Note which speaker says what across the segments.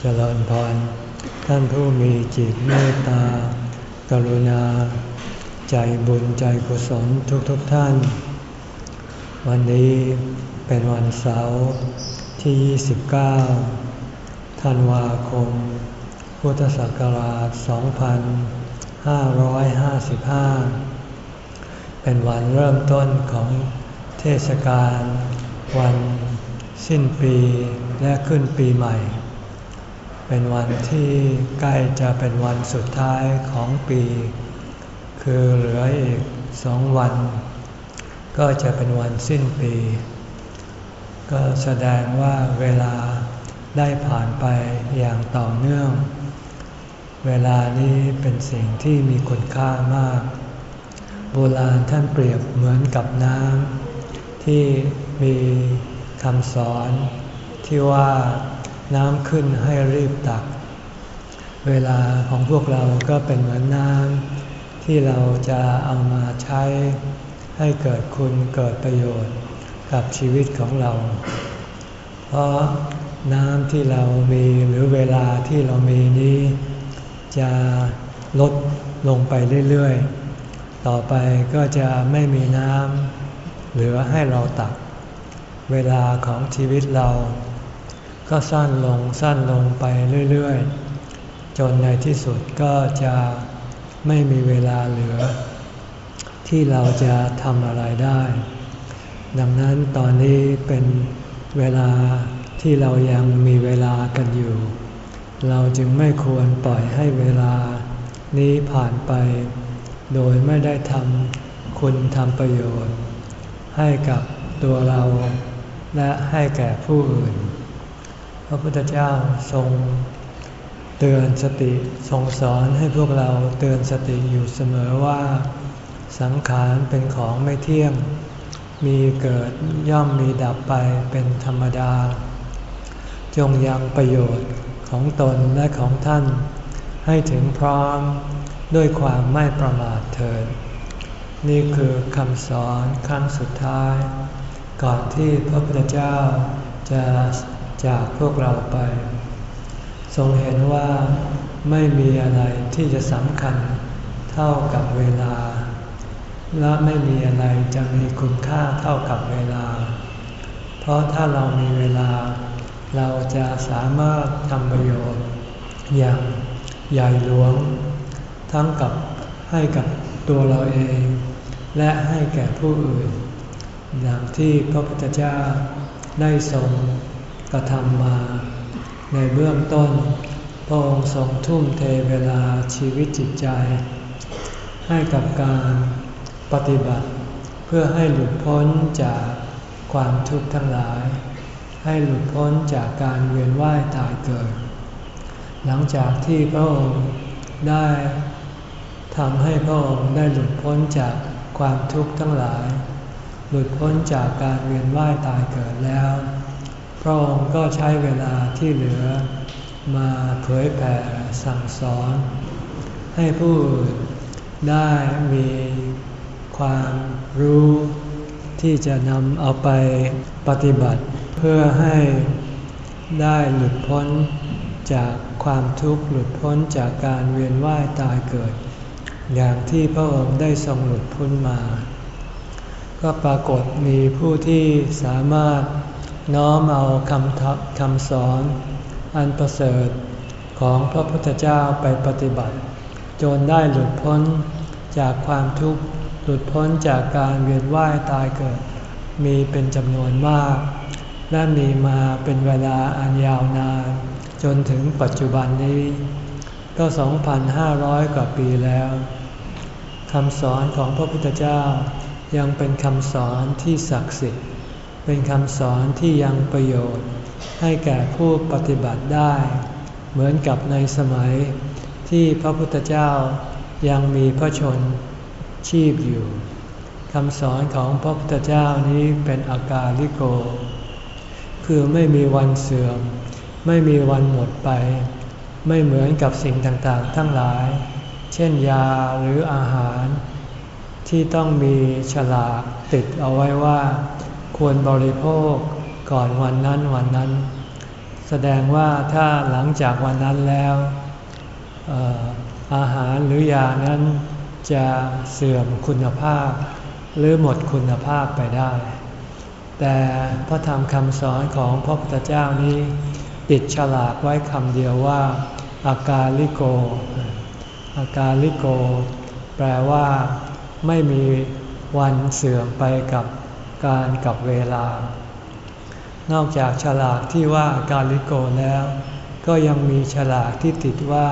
Speaker 1: เจริญพร ท่านผู้มีจิตเมตตา กรุณา ใจบุญใจกุศลทุกๆทท่าน วันนี้เป็นวันเสาร์ที่ 29 ธันวาคม พุทธศักราช 2555 เป็นวันเริ่มต้นของเทศกาลวันสิ้นปีและขึ้นปีใหม่ เป็นวันที่ใกล้จะเป็นวันสุดท้ายของปี คือเหลืออีกสองวัน ก็จะเป็นวันสิ้นปี ก็แสดงว่าเวลาได้ผ่านไปอย่างต่อเนื่อง เวลานี้เป็นสิ่งที่มีคุณค่ามาก โบราณท่านเปรียบเหมือนกับน้ำที่มีคำสอนที่ว่า น้ำขึ้นให้รีบตัก เวลาของพวกเราก็เป็นเหมือนน้ำที่เราจะเอามาใช้ ให้เกิดคุณเกิดประโยชน์กับชีวิตของเรา เพราะน้ำที่เรามีหรือเวลาที่เรามีนี้ จะลดลงไปเรื่อยๆ ต่อไปก็จะไม่มีน้ำเหลือให้เราตัก เวลาของชีวิตเรา ก็สั้นลงสั้นลงไปเรื่อยๆ จนในที่สุดก็จะไม่มีเวลาเหลือ ที่เราจะทำอะไรได้ ดังนั้นตอนนี้เป็นเวลาที่เรายังมีเวลากันอยู่ เราจึงไม่ควรปล่อยให้เวลานี้ผ่านไป โดยไม่ได้ทำคุณทำประโยชน์ ให้กับตัวเราและให้แก่ผู้อื่น พระพุทธเจ้าทรงเตือนสติทรงสอนให้พวกเราเตือนสติอยู่เสมอว่า สังขารเป็นของไม่เที่ยง มีเกิดย่อมมีดับไปเป็นธรรมดา จงยังประโยชน์ของตนและของท่าน ให้ถึงพร้อมด้วยความไม่ประมาทเถิด นี่คือคำสอนครั้งสุดท้าย ก่อนที่พระพุทธเจ้าจะ จากพวกเราไป ทรงเห็นว่าไม่มีอะไรที่จะสำคัญเท่ากับเวลา และไม่มีอะไรจะมีคุณค่าเท่ากับเวลา เพราะถ้าเรามีเวลา เราจะสามารถทำประโยชน์ อย่างใหญ่หลวง ทั้งกับให้กับตัวเราเอง และให้แก่ผู้อื่น อย่างที่พระพุทธเจ้าได้ทรง กระทำมา ในเบื้องต้น พระองค์ทรงทุ่มเทเวลาชีวิตจิตใจ ให้กับการปฏิบัติ เพื่อให้หลุดพ้นจากความทุกข์ทั้งหลาย ให้หลุดพ้นจากการเวียนว่ายตายเกิด หลังจากที่พระองค์ได้ทำให้พระองค์ได้หลุดพ้นจากความทุกข์ทั้งหลาย หลุดพ้นจากการเวียนว่ายตายเกิดแล้ว พระองค์ก็ใช้เวลาที่เหลือมาเผยแผ่สั่งสอน ให้ผู้ได้มีความรู้ที่จะนำเอาไปปฏิบัติ เพื่อให้ได้หลุดพ้นจากความทุกข์หลุดพ้นจากการเวียนว่ายตายเกิด อย่างที่พระองค์ได้ทรงหลุดพ้นมา ก็ปรากฏมีผู้ที่สามารถ น้อมเอาคำทักคำสอน อันประเสริฐของพระพุทธเจ้าไปปฏิบัติ จนได้หลุดพ้นจากความทุกข์หลุดพ้นจากการเวียนว่ายตายเกิด มีเป็นจำนวนมาก และมีมาเป็นเวลาอันยาวนาน จนถึงปัจจุบันนี้ ก็ 2,500 กว่าปีแล้วคำสอนของพระพุทธเจ้ายังเป็นคำสอนที่ศักดิ์สิทธิ์ เป็นคำสอนที่ยังประโยชน์ ให้แก่ผู้ปฏิบัติได้ เหมือนกับในสมัยที่พระพุทธเจ้ายังมีพระชนชีพอยู่คำสอนของพระพุทธเจ้านี้เป็นอากาลิโก คือไม่มีวันเสื่อม ไม่มีวันหมดไป ไม่เหมือนกับสิ่งต่างๆ ทั้งหลาย เช่นยาหรืออาหาร ที่ต้องมีฉลากติดเอาไว้ว่า ควรบริโภคก่อนวันนั้นวันนั้น แสดงว่าถ้าหลังจากวันนั้นแล้วอาหารหรือยานั้นจะเสื่อมคุณภาพ หรือหมดคุณภาพไปได้ แต่พระธรรมคำสอนของพระพุทธเจ้านี้ ติดฉลากไว้คำเดียวว่า อากาลิโก อากาลิโก แปลว่า ไม่มีวันเสื่อมไปกับ การกับเวลา นอกจากฉลากที่ว่าอากาลิโกแล้ว ก็ยังมีฉลากที่ติดว่า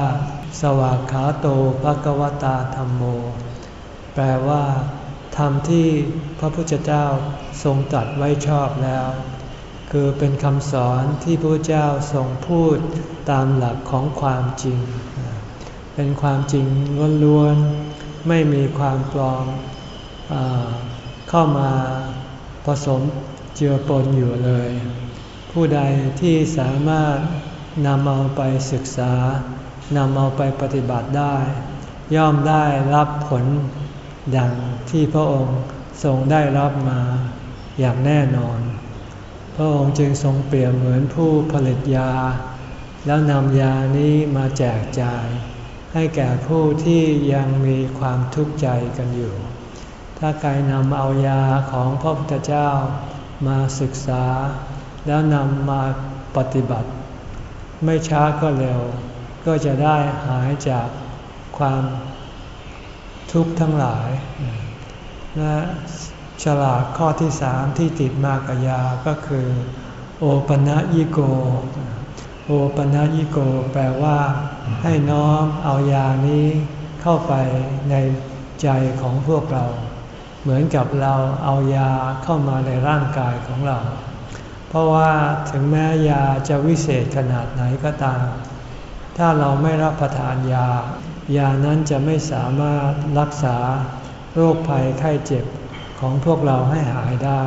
Speaker 1: สวากขาโตภกวตาธรรมโม แปลว่าธรรมที่พระพุทธเจ้าทรงตัดไว้ชอบแล้ว คือเป็นคำสอนที่พระเจ้าทรงพูดตามหลักของความจริง เป็นความจริงล้วนๆไม่มีความปลอมอเข้ามา ผสมเจือปนอยู่เลย ผู้ใดที่สามารถนำเอาไปศึกษานำเอาไปปฏิบัติได้ ย่อมได้รับผลดังที่พระองค์ทรงได้รับมาอย่างแน่นอน พระองค์จึงทรงเปรียบเหมือนผู้ผลิตยา แล้วนำยานี้มาแจกจ่าย ให้แก่ผู้ที่ยังมีความทุกข์ใจกันอยู่ ถ้าใครนำเอายาของพระพุทธเจ้ามาศึกษา แล้วนำมาปฏิบัติ ไม่ช้าก็เร็ว ก็จะได้หายจากความทุกข์ทั้งหลาย และฉลากข้อที่สามที่ติดมากับยาก็คือ โอปนะยิโก โอปนะยิโก แปลว่า ให้น้อมเอายานี้เข้าไปในใจของพวกเรา เหมือนกับเราเอายาเข้ามาในร่างกายของเรา เพราะว่าถึงแม้ยาจะวิเศษขนาดไหนก็ตาม ถ้าเราไม่รับประทานยา ยานั้นจะไม่สามารถรักษาโรคภัยไข้เจ็บของพวกเราให้หายได้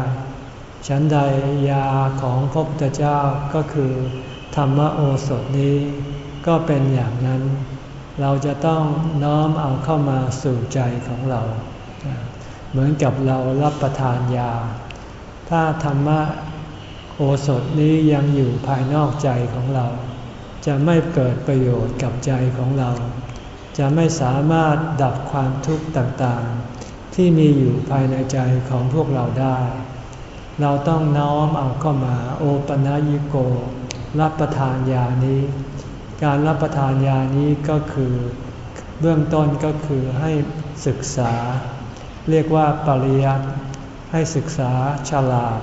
Speaker 1: ฉันใดยาของพระพุทธเจ้าก็คือธรรมโอสถนี้ก็เป็นอย่างนั้น เราจะต้องน้อมเอาเข้ามาสู่ใจของเรา เหมือนกับเรารับประทานยา ถ้าธรรมะโอสถนี้ยังอยู่ภายนอกใจของเรา จะไม่เกิดประโยชน์กับใจของเรา จะไม่สามารถดับความทุกข์ต่างๆ ที่มีอยู่ภายในใจของพวกเราได้ เราต้องน้อมเอาเข้ามาโอปนัญิโก รับประทานยานี้ การรับประทานยานี้ก็คือ เบื้องต้นก็คือให้ศึกษา เรียกว่าปริยัติให้ศึกษาฉลาด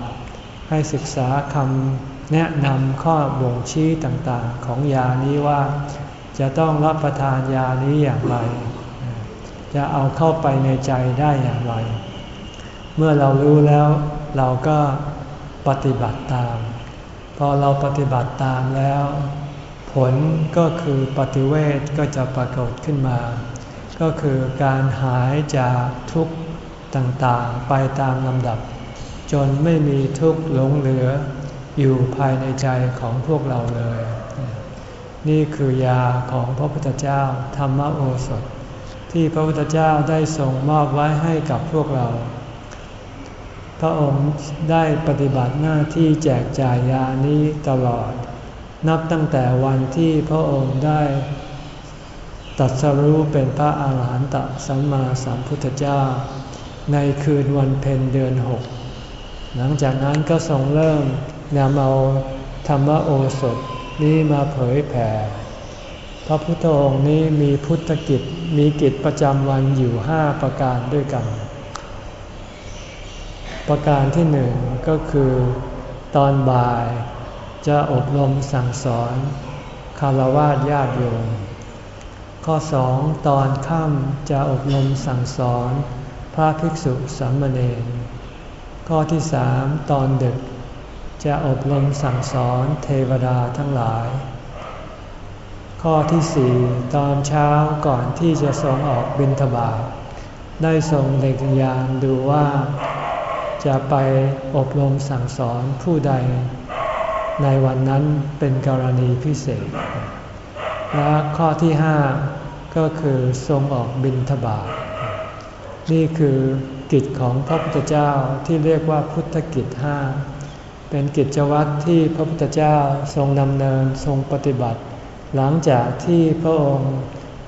Speaker 1: ให้ศึกษาคำแนะนำข้อบ่งชี้ต่างๆ ของยานี้ว่า จะต้องรับประทานยานี้อย่างไร จะเอาเข้าไปในใจได้อย่างไร เมื่อเรารู้แล้วเราก็ปฏิบัติตาม พอเราปฏิบัติตามแล้ว ผลก็คือปฏิเวทก็จะปรากฏขึ้นมา ก็คือการหายจากทุกข์ ต่างๆ ไปตามลำดับ จนไม่มีทุกข์หลงเหลืออยู่ภายในใจของพวกเราเลย นี่คือยาของพระพุทธเจ้าธรรมโอสถ ที่พระพุทธเจ้าได้ส่งมอบไว้ให้กับพวกเรา พระองค์ได้ปฏิบัติหน้าที่แจกจ่ายยานี้ตลอด นับตั้งแต่วันที่พระองค์ได้ตัดสรู้เป็นพระอาหารหันตสัมมาสัมพุทธเจ้า ในคืนวันเพ็ญเดือนหก หลังจากนั้นก็ทรงเริ่มนำเอาธรรมโอสถนี้มาเผยแผ่ พระพุทธองค์นี้มีพุทธกิจมีกิจประจำวันอยู่ห้าประการด้วยกัน ประการที่หนึ่งก็คือ ตอนบ่ายจะอบรมสั่งสอนคารวะญาติโยม ข้อสองตอนค่ำจะอบรมสั่งสอน พระภิกษุสามเณรข้อที่สามตอนดึก จะอบรมสั่งสอนเทวดาทั้งหลาย ข้อที่สี่ตอนเช้าก่อนที่จะทรงออกบิณฑบาตได้ทรงเด็กยานดูว่า จะไปอบรมสั่งสอนผู้ใด ในวันนั้นเป็นกรณีพิเศษ และข้อที่ห้าก็คือทรงออกบิณฑบาต นี่คือกิจของพระพุทธเจ้าที่เรียกว่าพุทธกิจห้าเป็นกิจวัตรที่พระพุทธเจ้าทรงดำเนินทรงปฏิบัติ หลังจากที่พระองค์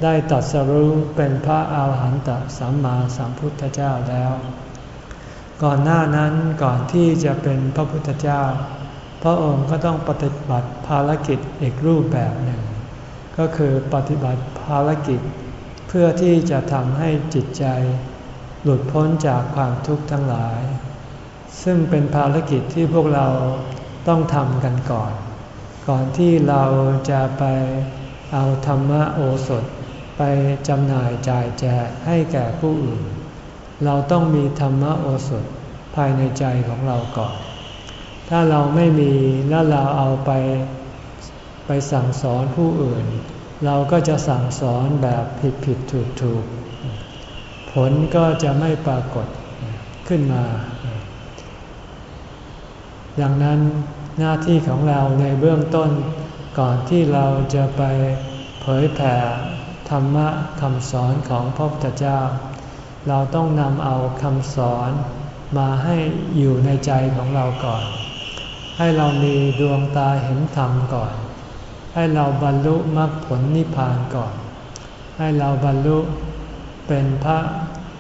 Speaker 1: ได้ตัดสรู้เป็นพระอาหารหันตสัมมาสัมพุทธเจ้าแล้ว ก่อนหน้านั้นก่อนที่จะเป็นพระพุทธเจ้า พระองค์ก็ต้องปฏิบัติภารกิจอีกรูปแบบหนึ่ง ก็คือปฏิบัติภารกิจเพื่อที่จะทำให้จิตใจ หลุดพ้นจากความทุกข์ทั้งหลาย ซึ่งเป็นภารกิจที่พวกเราต้องทำกันก่อน ก่อนที่เราจะไปเอาธรรมโอสถ ไปจำหน่ายจ่ายแจกให้แก่ผู้อื่น เราต้องมีธรรมโอสถภายในใจของเราก่อน ถ้าเราไม่มีแล้วเราเอาไปไปสั่งสอนผู้อื่น เราก็จะสั่งสอนแบบผิดผิดถูกถูก ผลก็จะไม่ปรากฏขึ้นมา ดังนั้นหน้าที่ของเราในเบื้องต้น ก่อนที่เราจะไปเผยแผ่ธรรมะคำสอนของพระพุทธเจ้า เราต้องนำเอาคำสอนมาให้อยู่ในใจของเราก่อน ให้เรามีดวงตาเห็นธรรมก่อน ให้เราบรรลุมรรคผลนิพพานก่อน ให้เราบรรลุ เป็นพระ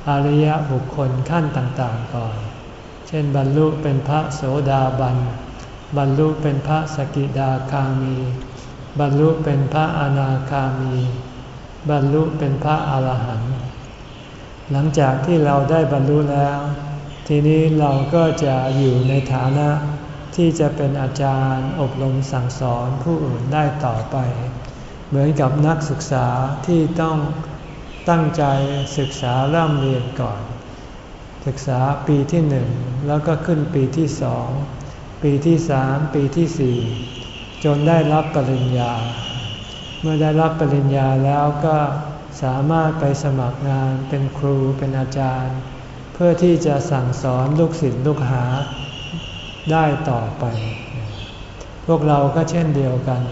Speaker 1: อริยบุคคลขั้นต่างๆก่อน เช่นบรรลุเป็นพระโสดาบัน บรรลุเป็นพระสกิดาคามี บรรลุเป็นพระอนาคามี บรรลุเป็นพระอาหารหันต์ หลังจากที่เราได้บรรลุแล้ว ทีนี้เราก็จะอยู่ในฐานะที่จะเป็นอาจารย์อบรมสั่งสอนผู้อื่นได้ต่อไป เหมือนกับนักศึกษาที่ต้อง ตั้งใจศึกษาเริ่มเรียนก่อน ศึกษาปีที่หนึ่งแล้วก็ขึ้นปีที่สอง ปีที่สามปีที่สี่จนได้รับปริญญา เมื่อได้รับปริญญาแล้วก็สามารถไปสมัครงานเป็นครูเป็นอาจารย์ เพื่อที่จะสั่งสอนลูกศิษย์ลูกหาได้ต่อไป พวกเราก็เช่นเดียวกัน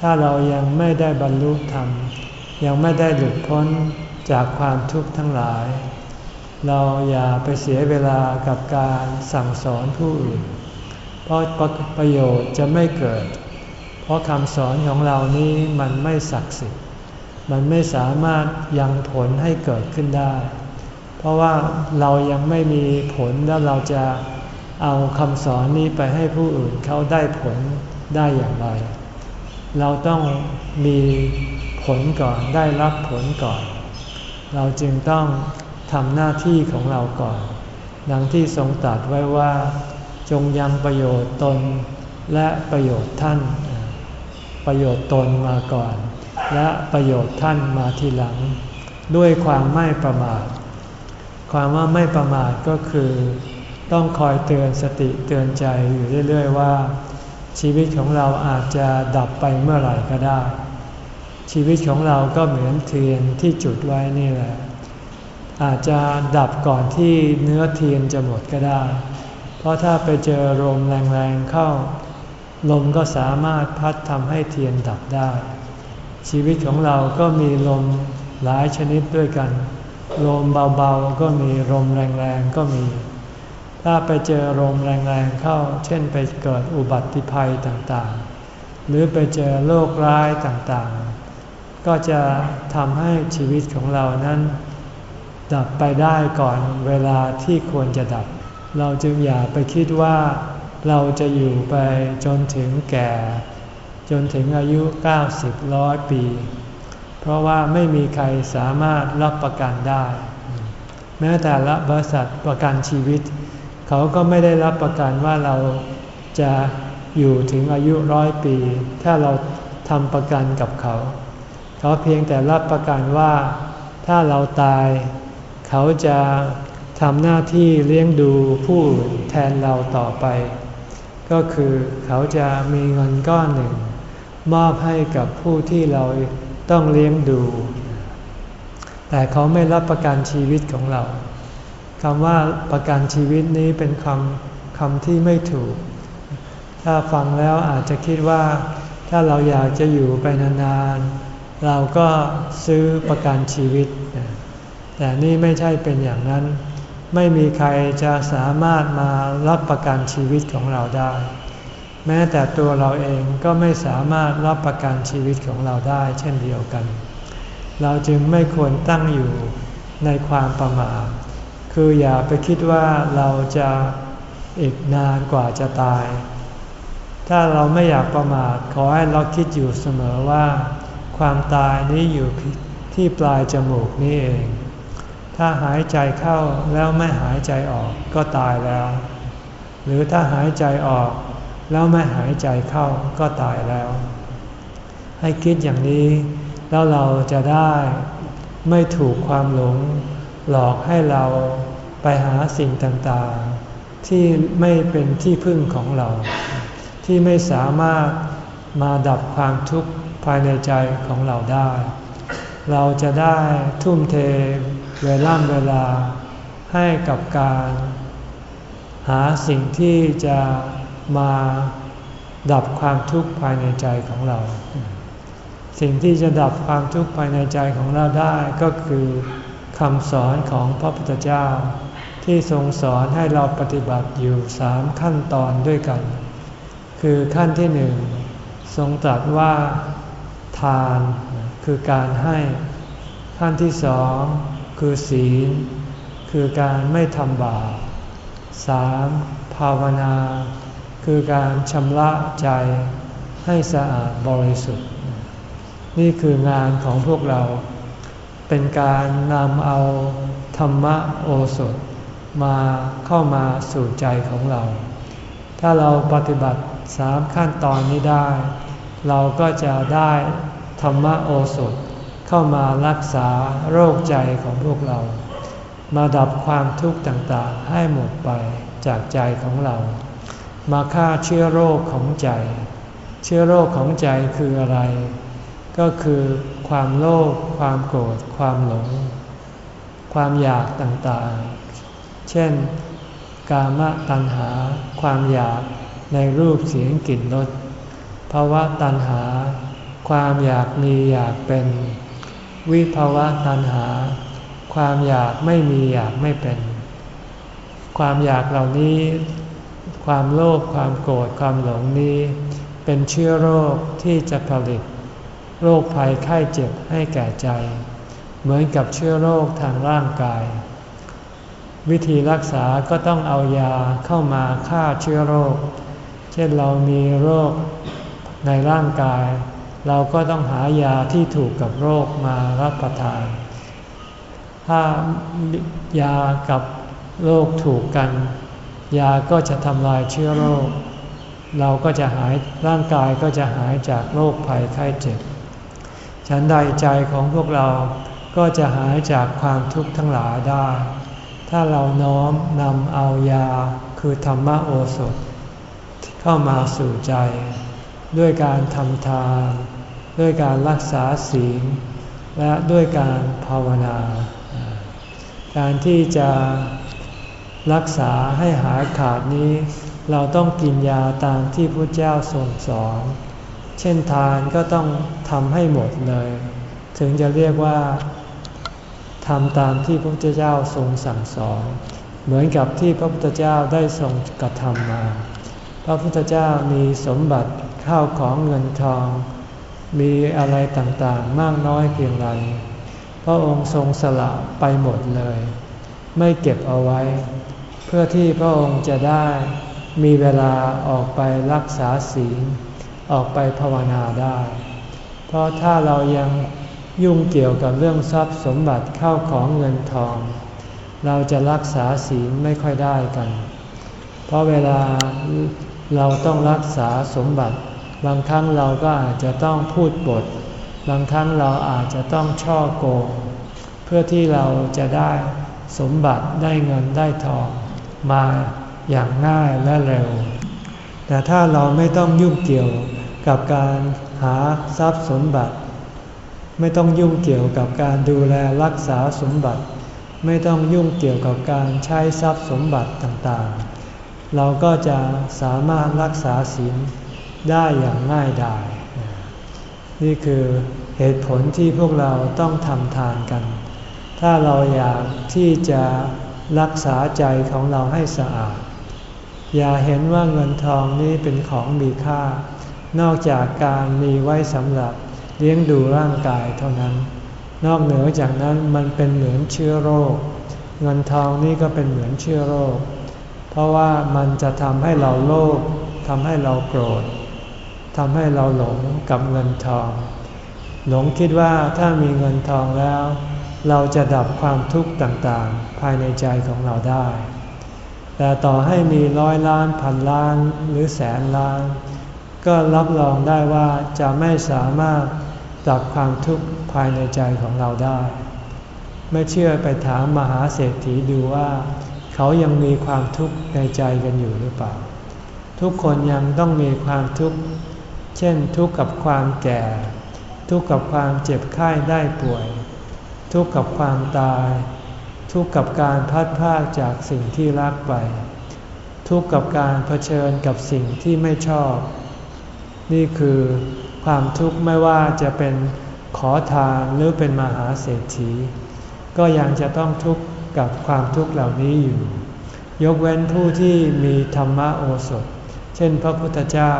Speaker 1: ถ้าเรายังไม่ได้บรรลุธรรม ยังไม่ได้หลุดพ้น จากความทุกข์ทั้งหลาย เราอย่าไปเสียเวลากับการสั่งสอนผู้อื่น เพราะประโยชน์จะไม่เกิด เพราะคำสอนของเรานี้มันไม่ศักดิ์สิทธิ์ มันไม่สามารถยังผลให้เกิดขึ้นได้ เพราะว่าเรายังไม่มีผลแล้วเราจะเอาคำสอนนี้ไปให้ผู้อื่นเขาได้ผลได้อย่างไร เราต้องมีผลก่อนได้รับผลก่อน เราจึงต้องทำหน้าที่ของเราก่อน ดังที่ทรงตรัสไว้ว่า จงยังประโยชน์ตนและประโยชน์ท่าน ประโยชน์ตนมาก่อน และประโยชน์ท่านมาทีหลัง ด้วยความไม่ประมาท ความว่าไม่ประมาทก็คือ ต้องคอยเตือนสติเตือนใจอยู่เรื่อย ๆ ว่า ชีวิตของเราอาจจะดับไปเมื่อไหร่ก็ได้ ชีวิตของเราก็เหมือนเทียนที่จุดไว้นี่แหละ อาจจะดับก่อนที่เนื้อเทียนจะหมดก็ได้ เพราะถ้าไปเจอลมแรงๆเข้า ลมก็สามารถพัดทำให้เทียนดับได้ ชีวิตของเราก็มีลมหลายชนิดด้วยกัน ลมเบาๆก็มีลมแรงๆก็มี ถ้าไปเจอลมแรงๆเข้า เช่นไปเกิดอุบัติภัยต่างๆ หรือไปเจอโรคร้ายต่างๆ ก็จะทำให้ชีวิตของเรานั้น ดับไปได้ก่อนเวลาที่ควรจะดับ เราจึงอย่าไปคิดว่าเราจะอยู่ไปจนถึงแก่ จนถึงอายุ 90ร้อยปี เพราะว่าไม่มีใครสามารถรับประกันได้ แม้แต่ละบริษัทประกันชีวิต เขาก็ไม่ได้รับประกันว่าเราจะอยู่ถึงอายุร้อยปี ถ้าเราทำประกันกับเขา เขาเพียงแต่รับประกันว่าถ้าเราตาย เขาจะทำหน้าที่เลี้ยงดูผู้แทนเราต่อไป ก็คือเขาจะมีเงินก้อนหนึ่ง มอบให้กับผู้ที่เราต้องเลี้ยงดู แต่เขาไม่รับประกันชีวิตของเราคำว่าประกันชีวิตนี้เป็นคำคำที่ไม่ถูก ถ้าฟังแล้วอาจจะคิดว่า ถ้าเราอยากจะอยู่ไปนานๆ เราก็ซื้อประกันชีวิต แต่นี่ไม่ใช่เป็นอย่างนั้น ไม่มีใครจะสามารถมารับประกันชีวิตของเราได้ แม้แต่ตัวเราเองก็ไม่สามารถรับประกันชีวิตของเราได้ เช่นเดียวกัน เราจึงไม่ควรตั้งอยู่ในความประมาทคืออย่าไปคิดว่าเราจะอีกนานกว่าจะตาย ถ้าเราไม่อยากประมาทขอให้เราคิดอยู่เสมอว่า ความตายนี้อยู่ที่ปลายจมูกนี่เอง ถ้าหายใจเข้าแล้วไม่หายใจออกก็ตายแล้ว หรือถ้าหายใจออกแล้วไม่หายใจเข้าก็ตายแล้ว ให้คิดอย่างนี้ แล้วเราจะได้ไม่ถูกความหลง หลอกให้เราไปหาสิ่งต่างๆ ที่ไม่เป็นที่พึ่งของเรา ที่ไม่สามารถมาดับความทุกข์ ภายในใจของเราได้ เราจะได้ทุ่มเทเวลาเวลาให้กับการ หาสิ่งที่จะมาดับความทุกข์ภายในใจของเรา สิ่งที่จะดับความทุกข์ภายในใจของเราได้ก็คือคำสอนของพระพุทธเจ้า ที่ทรงสอนให้เราปฏิบัติอยู่สามขั้นตอนด้วยกัน คือขั้นที่หนึ่งทรงตรัสว่า ทานคือการให้ขั้นที่สองคือศีล คือการไม่ทำบาปสามภาวนา คือการชำระใจให้สะอาดบริสุทธิ์ นี่คืองานของพวกเรา เป็นการนำเอาธรรมโอสถมาเข้ามาสู่ใจของเรา ถ้าเราปฏิบัติสามขั้นตอนนี้ได้ เราก็จะได้ธรรมโอสถเข้ามารักษาโรคใจของพวกเรา มาดับความทุกข์ต่างๆ ให้หมดไปจากใจของเรา มาฆ่าเชื้อโรคของใจ เชื้อโรคของใจคืออะไร ก็คือความโลภความโกรธความหลง ความอยากต่างๆ เช่น กามตัณหา ความอยากในรูปเสียงกลิ่นรส ภาวะตัณหา ความอยากมีอยากเป็น วิภาวะตัณหา ความอยากไม่มีอยากไม่เป็น ความอยากเหล่านี้ ความโลภความโกรธความหลงนี้ เป็นเชื้อโรคที่จะผลิต โรคภัยไข้เจ็บให้แก่ใจ เหมือนกับเชื้อโรคทางร่างกาย วิธีรักษาก็ต้องเอายาเข้ามาฆ่าเชื้อโรค เช่นเรามีโรค ในร่างกาย เราก็ต้องหายาที่ถูกกับโรคมารับประทาน ถ้ายากับโรคถูกกัน ยาก็จะทำลายเชื้อโรค เราก็จะหายร่างกายก็จะหายจากโรคภัยไข้เจ็บ ฉันใดใจของพวกเราก็จะหายจากความทุกข์ทั้งหลายได้ ถ้าเราน้อมนำเอายาคือธรรมโอสถ เข้ามาสู่ใจ ด้วยการทำทาน ด้วยการรักษาศีล และด้วยการภาวนา การที่จะรักษาให้หายขาดนี้ เราต้องกินยาตามที่พระเจ้าทรงสอน เช่นทานก็ต้องทำให้หมดเลย ถึงจะเรียกว่าทำตามที่พระพุทธเจ้าทรงสั่งสอน เหมือนกับที่พระพุทธเจ้าได้ทรงกระทำมา พระพุทธเจ้ามีสมบัติ ข้าวของเงินทอง มีอะไรต่างๆ มากน้อยเพียงไรพระองค์ทรงสละไปหมดเลย ไม่เก็บเอาไว้ เพื่อที่พระองค์จะได้มีเวลาออกไปรักษาศีลออกไปภาวนาได้ เพราะถ้าเรายังยุ่งเกี่ยวกับเรื่องทรัพย์สมบัติเข้าของเงินทอง เราจะรักษาศีลไม่ค่อยได้กัน เพราะเวลาเราต้องรักษาสมบัติ บางครั้งเราก็อาจจะต้องพูดบท บางครั้งเราอาจจะต้องช่อโกง เพื่อที่เราจะได้สมบัติได้เงินได้ทองมาอย่างง่ายและเร็ว แต่ถ้าเราไม่ต้องยุ่งเกี่ยวกับการหาทรัพย์สมบัติ ไม่ต้องยุ่งเกี่ยวกับการดูแลรักษาสมบัติ ไม่ต้องยุ่งเกี่ยวกับการใช้ทรัพย์สมบัติต่างๆ เราก็จะสามารถรักษาศีล ได้อย่างง่ายดาย นี่คือเหตุผลที่พวกเราต้องทำทานกัน ถ้าเราอยากที่จะรักษาใจของเราให้สะอาด อย่าเห็นว่าเงินทองนี้เป็นของมีค่า นอกจากการมีไว้สำหรับเลี้ยงดูร่างกายเท่านั้น นอกเหนือจากนั้นมันเป็นเหมือนเชื้อโรค เงินทองนี่ก็เป็นเหมือนเชื้อโรค เพราะว่ามันจะทำให้เราโลภทำให้เราโกรธ ทำให้เราหลงกับเงินทอง หลงคิดว่าถ้ามีเงินทองแล้ว เราจะดับความทุกข์ต่างๆ ภายในใจของเราได้ แต่ต่อให้มีร้อยล้านพันล้านหรือแสนล้าน ก็รับรองได้ว่าจะไม่สามารถดับความทุกข์ภายในใจของเราได้ ไม่เชื่อไปถามมหาเศรษฐีดูว่า เขายังมีความทุกข์ในใจกันอยู่หรือเปล่า ทุกคนยังต้องมีความทุกข์ เช่นทุกข์กับความแก่ ทุกข์กับความเจ็บไข้ได้ป่วย ทุกข์กับความตาย ทุกข์กับการพัดพากจากสิ่งที่รักไป ทุกข์กับการเผชิญกับสิ่งที่ไม่ชอบ นี่คือความทุกข์ไม่ว่าจะเป็นขอทานหรือเป็นมหาเศรษฐี ก็ยังจะต้องทุกข์กับความทุกข์เหล่านี้อยู่ ยกเว้นผู้ที่มีธรรมโอสถ เช่นพระพุทธเจ้า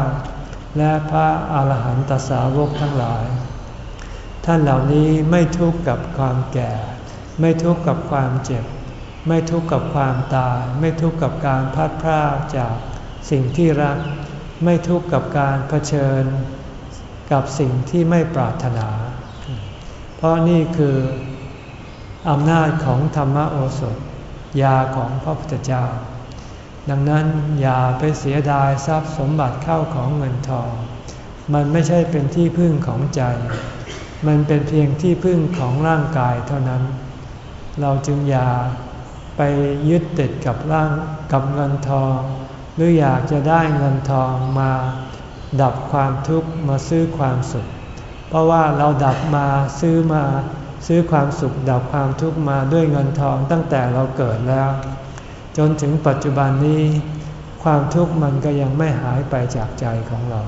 Speaker 1: และพระอาหารหันตสาวกทั้งหลาย ท่านเหล่านี้ไม่ทุกข์กับความแก่ ไม่ทุกข์กับความเจ็บ ไม่ทุกข์กับความตาย ไม่ทุกข์กับการพัดพรากจากสิ่งที่รัก ไม่ทุกข์กับการเผชิญ กับสิ่งที่ไม่ปรารถนา เพราะนี่คืออำนาจของธรรมโอสถยาของพระพุทธเจ้า ดังนั้นอย่าไปเสียดายทรัพย์สมบัติเข้าของเงินทอง มันไม่ใช่เป็นที่พึ่งของใจ มันเป็นเพียงที่พึ่งของร่างกายเท่านั้น เราจึงอย่าไปยึดติดกับร่างกับเงินทอง หรืออยากจะได้เงินทองมาดับความทุกข์มาซื้อความสุข เพราะว่าเราดับมาซื้อมาซื้อความสุขดับความทุกข์มาด้วยเงินทองตั้งแต่เราเกิดแล้ว จนถึงปัจจุบันนี้ ความทุกข์มันก็ยังไม่หายไปจากใจของเรา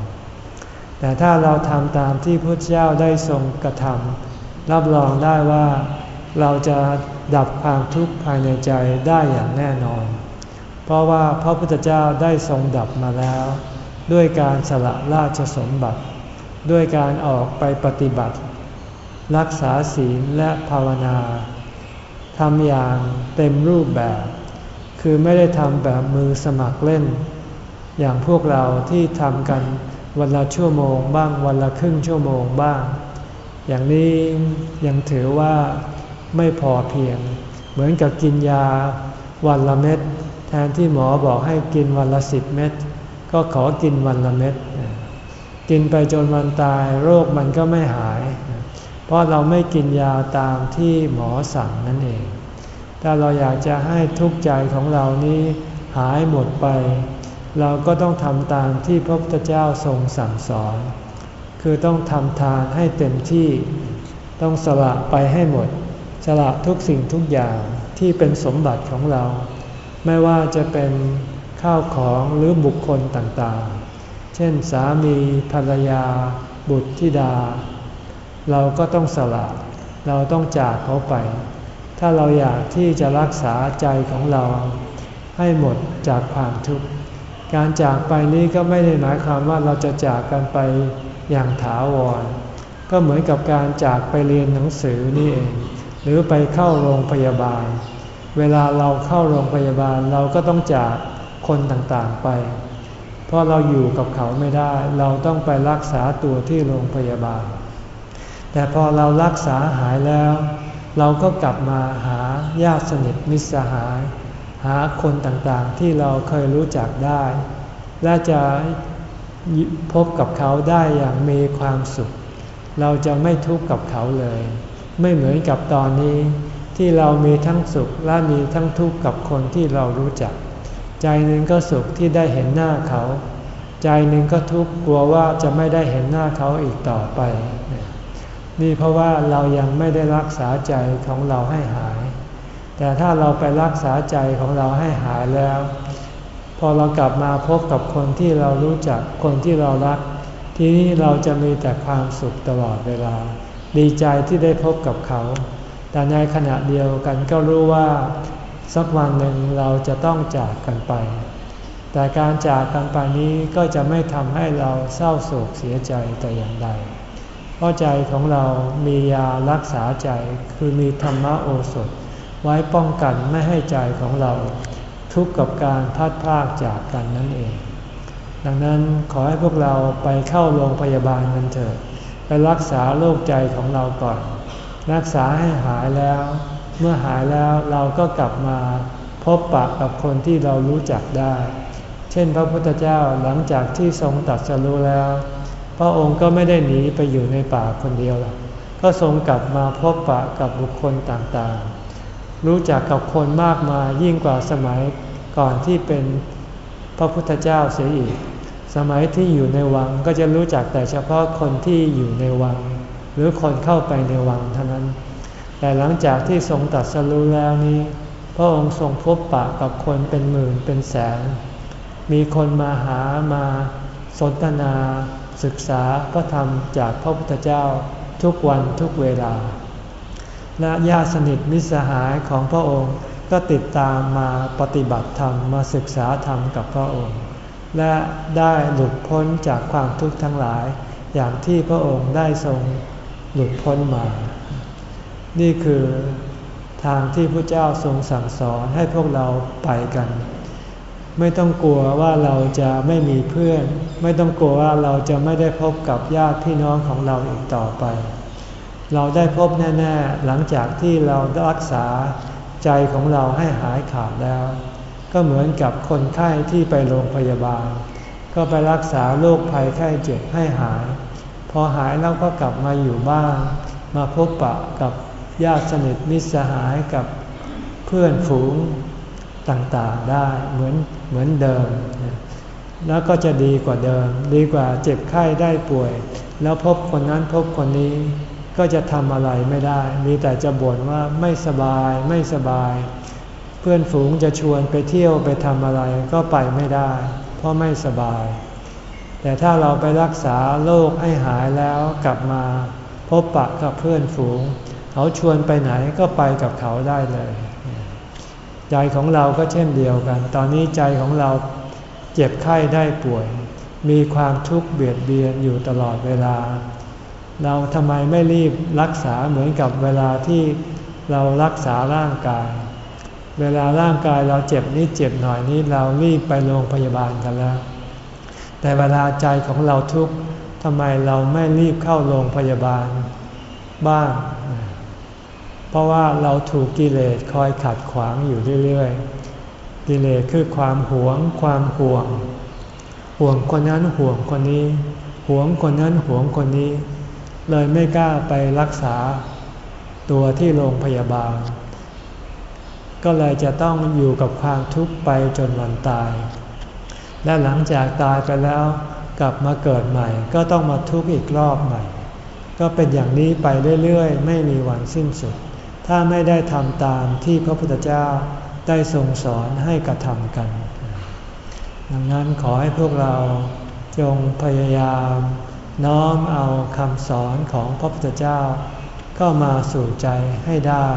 Speaker 1: แต่ถ้าเราทำตามที่พระเจ้าได้ทรงกระทำรับรองได้ว่าเราจะดับความทุกข์ภายในใจได้อย่างแน่นอน เพราะว่าพระพุทธเจ้าได้ทรงดับมาแล้ว ด้วยการสละราชสมบัติ ด้วยการออกไปปฏิบัติ รักษาศีลและภาวนาทำอย่างเต็มรูปแบบ คือไม่ได้ทำแบบมือสมัครเล่น อย่างพวกเราที่ทำกันวันละชั่วโมงบ้างวันละครึ่งชั่วโมงบ้าง อย่างนี้ยังถือว่าไม่พอเพียง เหมือนกับกินยาวันละเม็ดแทนที่หมอบอกให้กินวันละสิบเม็ดก็ขอกินวันละเม็ดกินไปจนวันตายโรคมันก็ไม่หาย เพราะเราไม่กินยาตามที่หมอสั่งนั่นเอง ถ้าเราอยากจะให้ทุกข์ใจของเรานี้หายหมดไป เราก็ต้องทำตามที่พระพุทธเจ้าทรงสั่งสอน คือต้องทำทานให้เต็มที่ ต้องสละไปให้หมด สละทุกสิ่งทุกอย่างที่เป็นสมบัติของเรา ไม่ว่าจะเป็นข้าวของหรือบุคคลต่างๆ เช่นสามีภรรยา บุตรธิดา เราก็ต้องสละ เราต้องจากเขาไป ถ้าเราอยากที่จะรักษาใจของเรา ให้หมดจากความทุกข์การจากไปนี้ก็ไม่ได้หมายความว่าเราจะจากกันไปอย่างถาวร ก็เหมือนกับการจากไปเรียนหนังสือนี่เอง หรือไปเข้าโรงพยาบาล เวลาเราเข้าโรงพยาบาลเราก็ต้องจากคนต่างๆไป เพราะเราอยู่กับเขาไม่ได้ เราต้องไปรักษาตัวที่โรงพยาบาล แต่พอเรารักษาหายแล้ว เราก็กลับมาหาญาติสนิทมิตรสหาย หาคนต่างๆที่เราเคยรู้จักได้ และจะพบกับเขาได้อย่างมีความสุข เราจะไม่ทุกข์กับเขาเลย ไม่เหมือนกับตอนนี้ที่เรามีทั้งสุขและมีทั้งทุกข์กับคนที่เรารู้จัก ใจหนึ่งก็สุขที่ได้เห็นหน้าเขา ใจหนึ่งก็ทุกข์กลัวว่าจะไม่ได้เห็นหน้าเขาอีกต่อไป นี่เพราะว่าเรายังไม่ได้รักษาใจของเราให้หาย แต่ถ้าเราไปรักษาใจของเราให้หายแล้ว พอเรากลับมาพบกับคนที่เรารู้จักคนที่เรารัก ทีนี้เราจะมีแต่ความสุขตลอดเวลา ดีใจที่ได้พบกับเขา แต่ในขณะเดียวกันก็รู้ว่าสักวันหนึ่งเราจะต้องจากกันไปแแต่การจากกันไปนี้ก็จะไม่ทำให้เราเศร้าโศกเสียใจแต่อย่างใด เพราะใจของเรามียารักษาใจคือมีธรรมโอสถ ไว้ป้องกันไม่ให้ใจของเรา ทุกข์กับการพัดพากจากกันนั่นเอง ดังนั้นขอให้พวกเราไปเข้าโรงพยาบาลกันเถิดไปรักษาโรคใจของเราก่อน รักษาให้หายแล้ว เมื่อหายแล้วเราก็กลับมาพบปะกับคนที่เรารู้จักได้ เช่นพระพุทธเจ้าหลังจากที่ทรงตัดสรู้แล้ว พระองค์ก็ไม่ได้หนีไปอยู่ในป่าคนเดียวหรอกก็ทรงกลับมาพบปะกับบุคคลต่างๆ รู้จักกับคนมากมายยิ่งกว่าสมัยก่อนที่เป็นพระพุทธเจ้าเสียอีก สมัยที่อยู่ในวังก็จะรู้จักแต่เฉพาะคนที่อยู่ในวัง หรือคนเข้าไปในวังเท่านั้น แต่หลังจากที่ทรงตัดสรู้แล้วนี้ พระองค์ทรงพบปะกับคนเป็นหมื่นเป็นแสน มีคนมาหามาสนทนา ศึกษาพระธรรมจากพระพุทธเจ้าทุกวันทุกเวลา และญาติสนิทมิสหายของพระองค์ก็ติดตามมาปฏิบัติธรรมมาศึกษาธรรมกับพระองค์ และได้หลุดพ้นจากความทุกข์ทั้งหลาย อย่างที่พระองค์ได้ทรงหลุดพ้นมา นี่คือทางที่พระเจ้าทรงสั่งสอนให้พวกเราไปกัน ไม่ต้องกลัวว่าเราจะไม่มีเพื่อน ไม่ต้องกลัวว่าเราจะไม่ได้พบกับญาติพี่น้องของเราอีกต่อไป เราได้พบแน่ๆ หลังจากที่เรารักษาใจของเราให้หายขาดแล้ว ก็เหมือนกับคนไข้ที่ไปโรงพยาบาล ก็ไปรักษาโรคภัยไข้เจ็บให้หาย พอหายแล้วก็กลับมาอยู่บ้านมาพบปะกับญาติสนิทมิตรสหายกับเพื่อนฝูงต่างๆได้เหมือน เหมือนเดิม แล้วก็จะดีกว่าเดิม ดีกว่าเจ็บไข้ได้ป่วย แล้วพบคนนั้นพบคนนี้ก็จะทำอะไรไม่ได้ มีแต่จะบ่นว่าไม่สบายไม่สบาย เพื่อนฝูงจะชวนไปเที่ยวไปทำอะไรก็ไปไม่ได้ เพราะไม่สบาย แต่ถ้าเราไปรักษาโรคให้หายแล้วกลับมาพบปะกับเพื่อนฝูง เขาชวนไปไหนก็ไปกับเขาได้เลย ใจของเราก็เช่นเดียวกัน ตอนนี้ใจของเราเจ็บไข้ได้ป่วย มีความทุกข์เบียดเบียนอยู่ตลอดเวลา เราทำไมไม่รีบรักษาเหมือนกับเวลาที่เรารักษาร่างกาย เวลาร่างกายเราเจ็บนิดเจ็บหน่อยนี้เรารีบไปโรงพยาบาลกันแล้ว แต่เวลาใจของเราทุกข์ทำไมเราไม่รีบเข้าโรงพยาบาลบ้าง ราะว่าเราถูกกิเลสคอยขัดขวางอยู่เรื่อยๆ กิเลสคือความหวง ความห่วง ห่วงคนนั้นห่วงคนนี้ ห่วงคนนั้นห่วงคนนี้ เลยไม่กล้าไปรักษาตัวที่โรงพยาบาล ก็เลยจะต้องอยู่กับความทุกข์ไปจนวันตาย และหลังจากตายไปแล้วกลับมาเกิดใหม่ ก็ต้องมาทุกข์อีกรอบใหม่ ก็เป็นอย่างนี้ไปเรื่อยๆ ไม่มีวันสิ้นสุด ถ้าไม่ได้ทำตามที่พระพุทธเจ้าได้ทรงสอนให้กระทำกัน ดังนั้นขอให้พวกเราจงพยายามน้อมเอาคำสอนของพระพุทธเจ้า เข้ามาสู่ใจให้ได้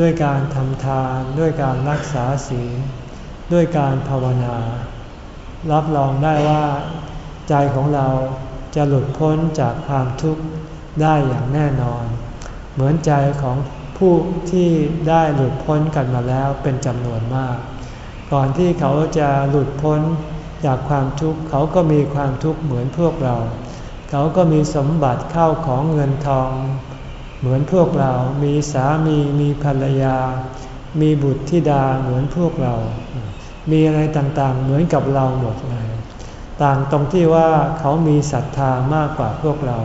Speaker 1: ด้วยการทำทานด้วยการรักษาศีลด้วยการภาวนา รับรองได้ว่า ใจของเราจะหลุดพ้นจากความทุกข์ได้อย่างแน่นอน เหมือนใจของ ผู้ที่ได้หลุดพ้นกันมาแล้วเป็นจำนวนมาก ก่อนที่เขาจะหลุดพ้นจากความทุกข์เขาก็มีความทุกข์เหมือนพวกเรา เขาก็มีสมบัติเข้าของเงินทอง เหมือนพวกเรา มีสามีมีภรรยา มีบุตรธิดาเหมือนพวกเรา มีอะไรต่างๆเหมือนกับเราหมดเลยต่างตรงที่ว่าเขามีศรัทธามากกว่าพวกเรา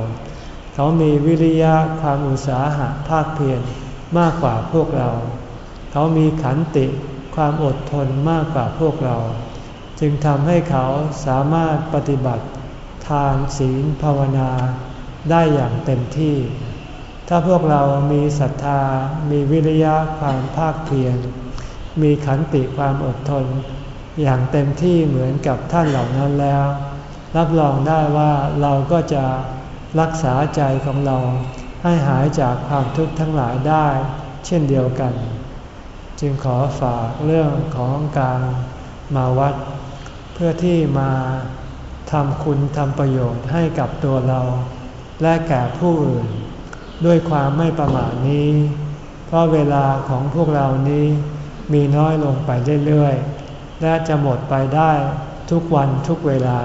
Speaker 1: เขามีวิริยะความอุตสาหะภาคเพียร มากกว่าพวกเรา เขามีขันติความอดทนมากกว่าพวกเรา จึงทำให้เขาสามารถปฏิบัติทานศีลภาวนาได้อย่างเต็มที่ ถ้าพวกเรามีศรัทธา มีวิริยะความภาคเพียร มีขันติความอดทน อย่างเต็มที่เหมือนกับท่านเหล่านั้นแล้ว รับรองได้ว่าเราก็จะรักษาใจของเรา ให้หายจากความทุกข์ทั้งหลายได้ เช่นเดียวกัน จึงขอฝากเรื่องของการมาวัด เพื่อที่มาทำคุณทำประโยชน์ให้กับตัวเรา และแก่ผู้อื่น ด้วยความไม่ประมาทนี้ เพราะเวลาของพวกเรานี้มีน้อยลงไปเรื่อยๆ และจะหมดไปได้ทุกวันทุกเวลา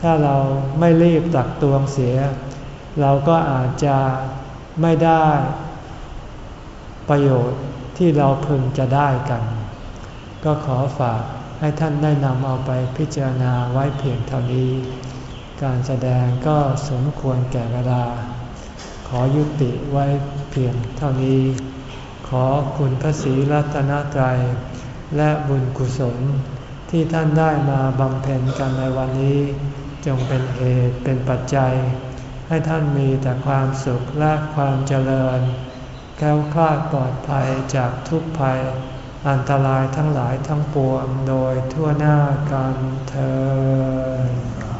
Speaker 1: ถ้าเราไม่รีบตักตวงเสีย เราก็อาจจะไม่ได้ประโยชน์ที่เราพึงจะได้กัน ก็ขอฝากให้ท่านได้นำเอาไปพิจารณาไว้เพียงเท่านี้ การแสดงก็สมควรแก่เวลา ขอยุติไว้เพียงเท่านี้ ขอคุณพระศรีรัตนตรัย และบุญกุศลที่ท่านได้มาบำเพ็ญกันในวันนี้ จงเป็นเหตุเป็นปัจจัย ให้ท่านมีแต่ความสุขและความเจริญ แก้วคลาดปลอดภัยจากทุกภัย อันตรายทั้งหลายทั้งปวงโดยทั่วหน้ากันเธอ